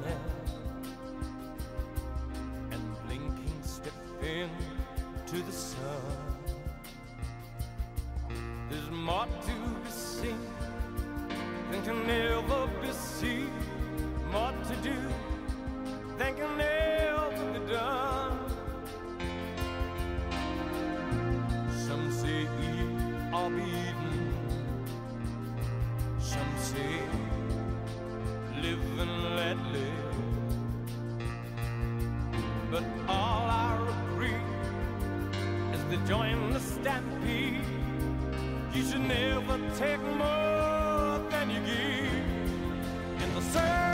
planet and blinking step into the sun. There's more to be seen than can ever be seen, more to do than can ever be done. Some say E, I'll be. But all I agree is to join the stampede. You should never take more than you give in the circle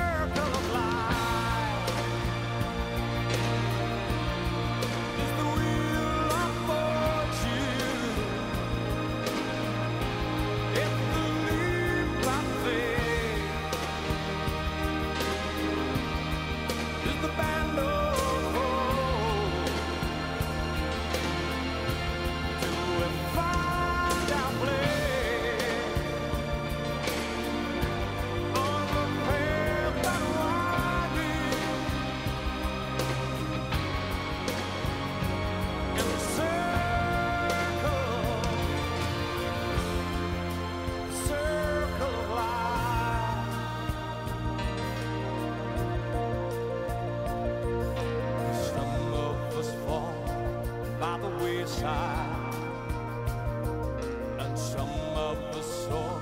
and some of us soar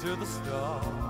to the stars.